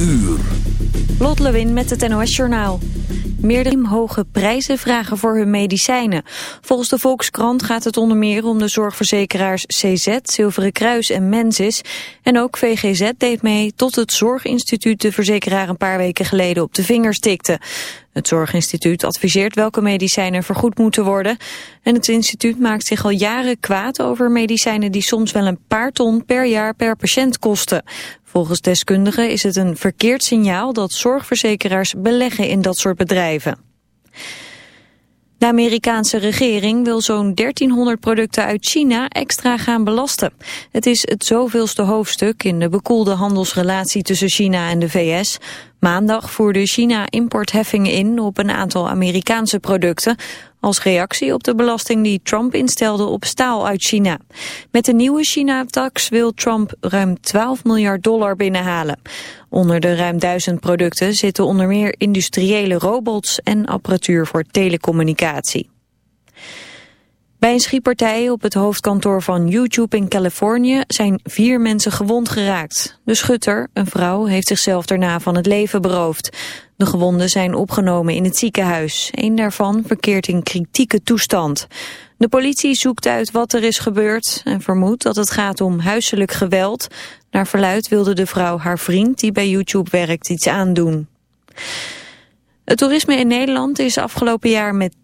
uur. Lot Lewin met het NOS Journaal. Meerdere hoge prijzen vragen voor hun medicijnen. Volgens de Volkskrant gaat het onder meer om de zorgverzekeraars CZ, Zilveren Kruis en Mensis. En ook VGZ deed mee tot het Zorginstituut de verzekeraar een paar weken geleden op de vingers tikte. Het Zorginstituut adviseert welke medicijnen vergoed moeten worden. En het instituut maakt zich al jaren kwaad over medicijnen die soms wel een paar ton per jaar per patiënt kosten. Volgens deskundigen is het een verkeerd signaal dat zorgverzekeraars beleggen in dat soort bedrijven. De Amerikaanse regering wil zo'n 1300 producten uit China extra gaan belasten. Het is het zoveelste hoofdstuk in de bekoelde handelsrelatie tussen China en de VS. Maandag voerde China importheffingen in op een aantal Amerikaanse producten... als reactie op de belasting die Trump instelde op staal uit China. Met de nieuwe China-tax wil Trump ruim 12 miljard dollar binnenhalen. Onder de ruim duizend producten zitten onder meer industriële robots... en apparatuur voor telecommunicatie. Bij een schietpartij op het hoofdkantoor van YouTube in Californië zijn vier mensen gewond geraakt. De schutter, een vrouw, heeft zichzelf daarna van het leven beroofd. De gewonden zijn opgenomen in het ziekenhuis. Een daarvan verkeert in kritieke toestand. De politie zoekt uit wat er is gebeurd en vermoedt dat het gaat om huiselijk geweld. Naar verluid wilde de vrouw haar vriend die bij YouTube werkt iets aandoen. Het toerisme in Nederland is afgelopen jaar met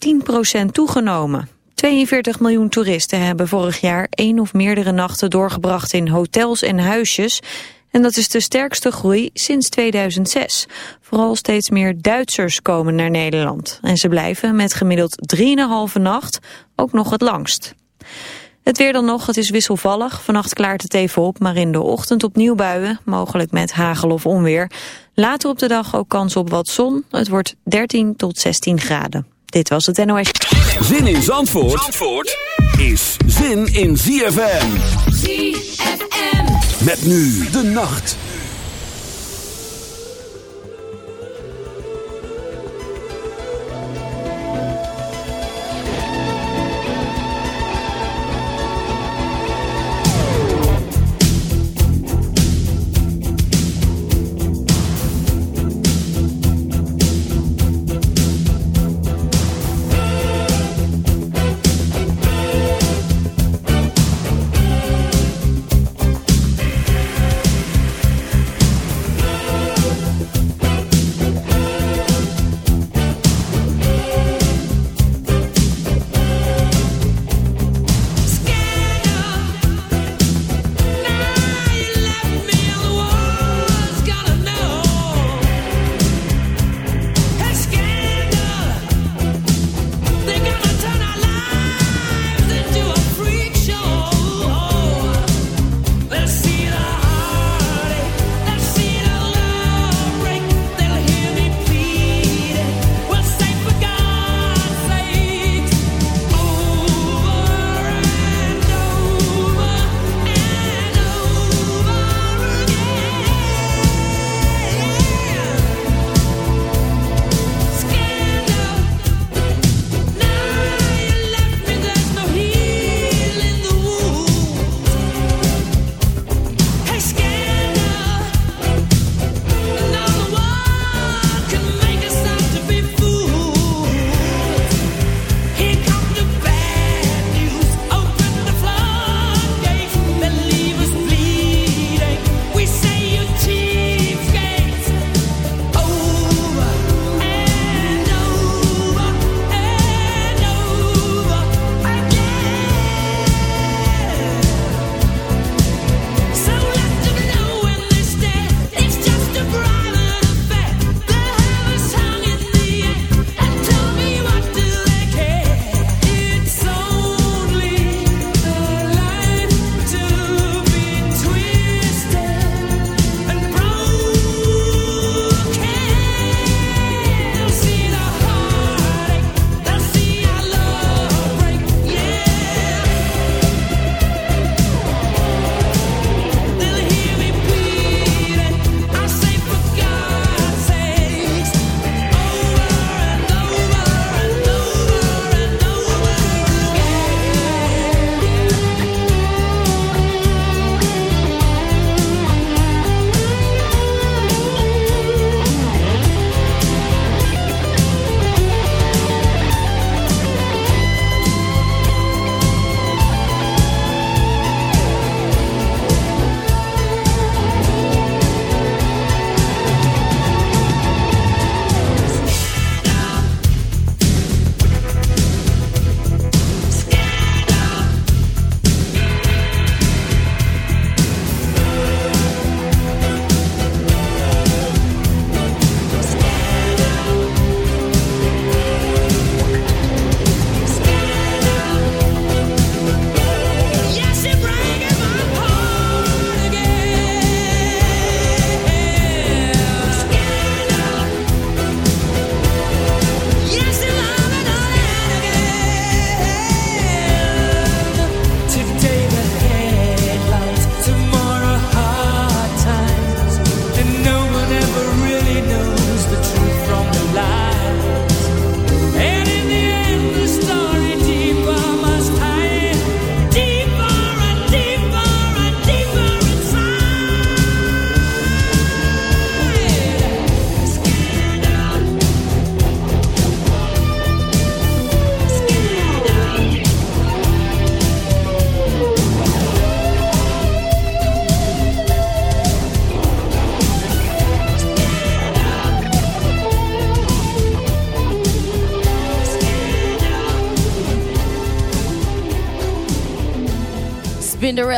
10% toegenomen. 42 miljoen toeristen hebben vorig jaar één of meerdere nachten doorgebracht in hotels en huisjes. En dat is de sterkste groei sinds 2006. Vooral steeds meer Duitsers komen naar Nederland. En ze blijven met gemiddeld 3,5 nacht ook nog het langst. Het weer dan nog, het is wisselvallig. Vannacht klaart het even op, maar in de ochtend opnieuw buien. Mogelijk met hagel of onweer. Later op de dag ook kans op wat zon. Het wordt 13 tot 16 graden. Dit was het NOS. Zin in Zandvoort, Zandvoort is zin in ZFM. ZFM. Met nu de nacht.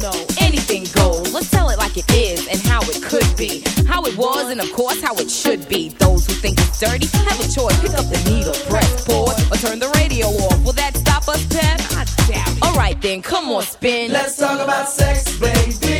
know anything goes. Let's tell it like it is and how it could be. How it was and, of course, how it should be. Those who think it's dirty have a choice. Pick up the needle, press pause, or turn the radio off. Will that stop us, Pep? I doubt it. Alright then, come on, spin. Let's talk about sex, baby.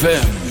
ZFM.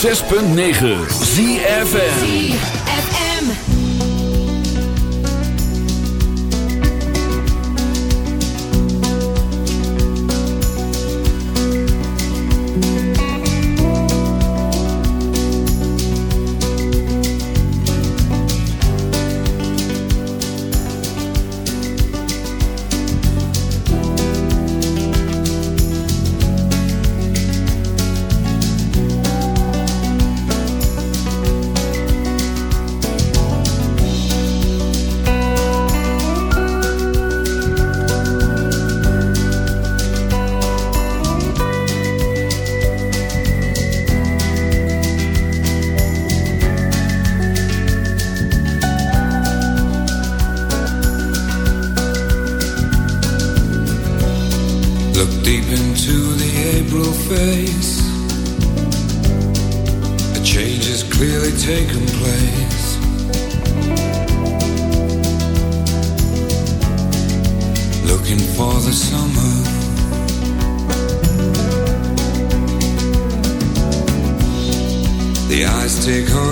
106.9 ZFN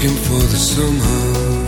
looking for the somehow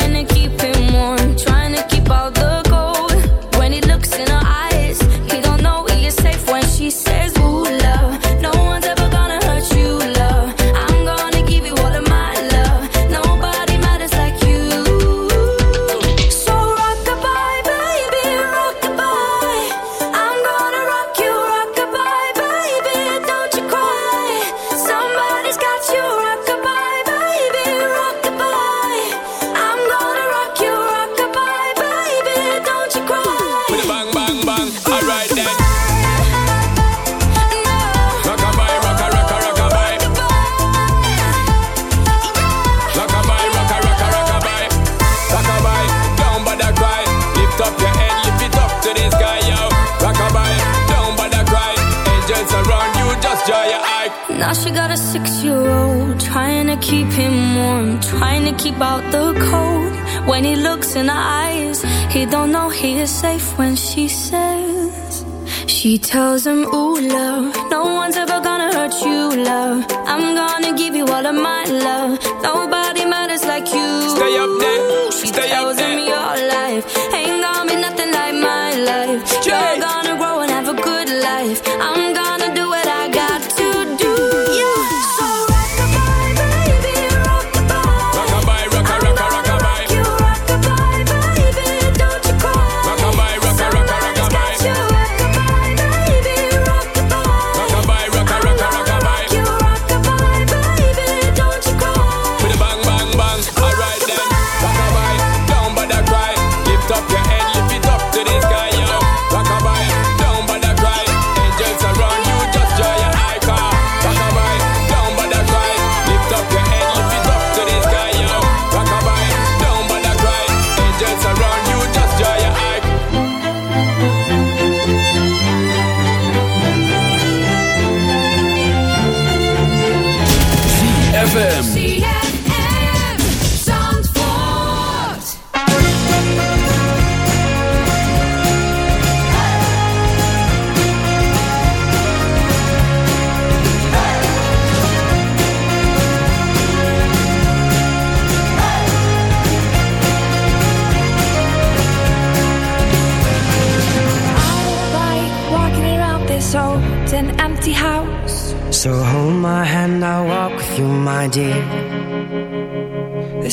thousand ZFM.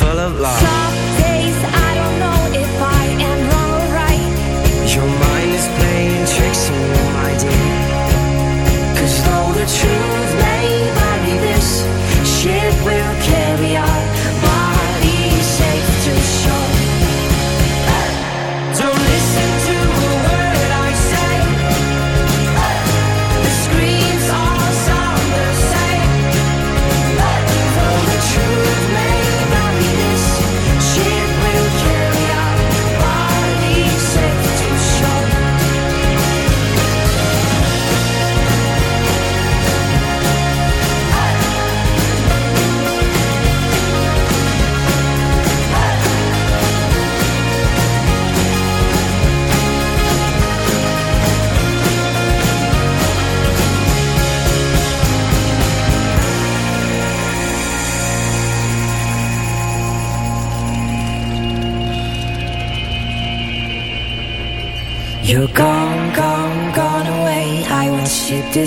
full of life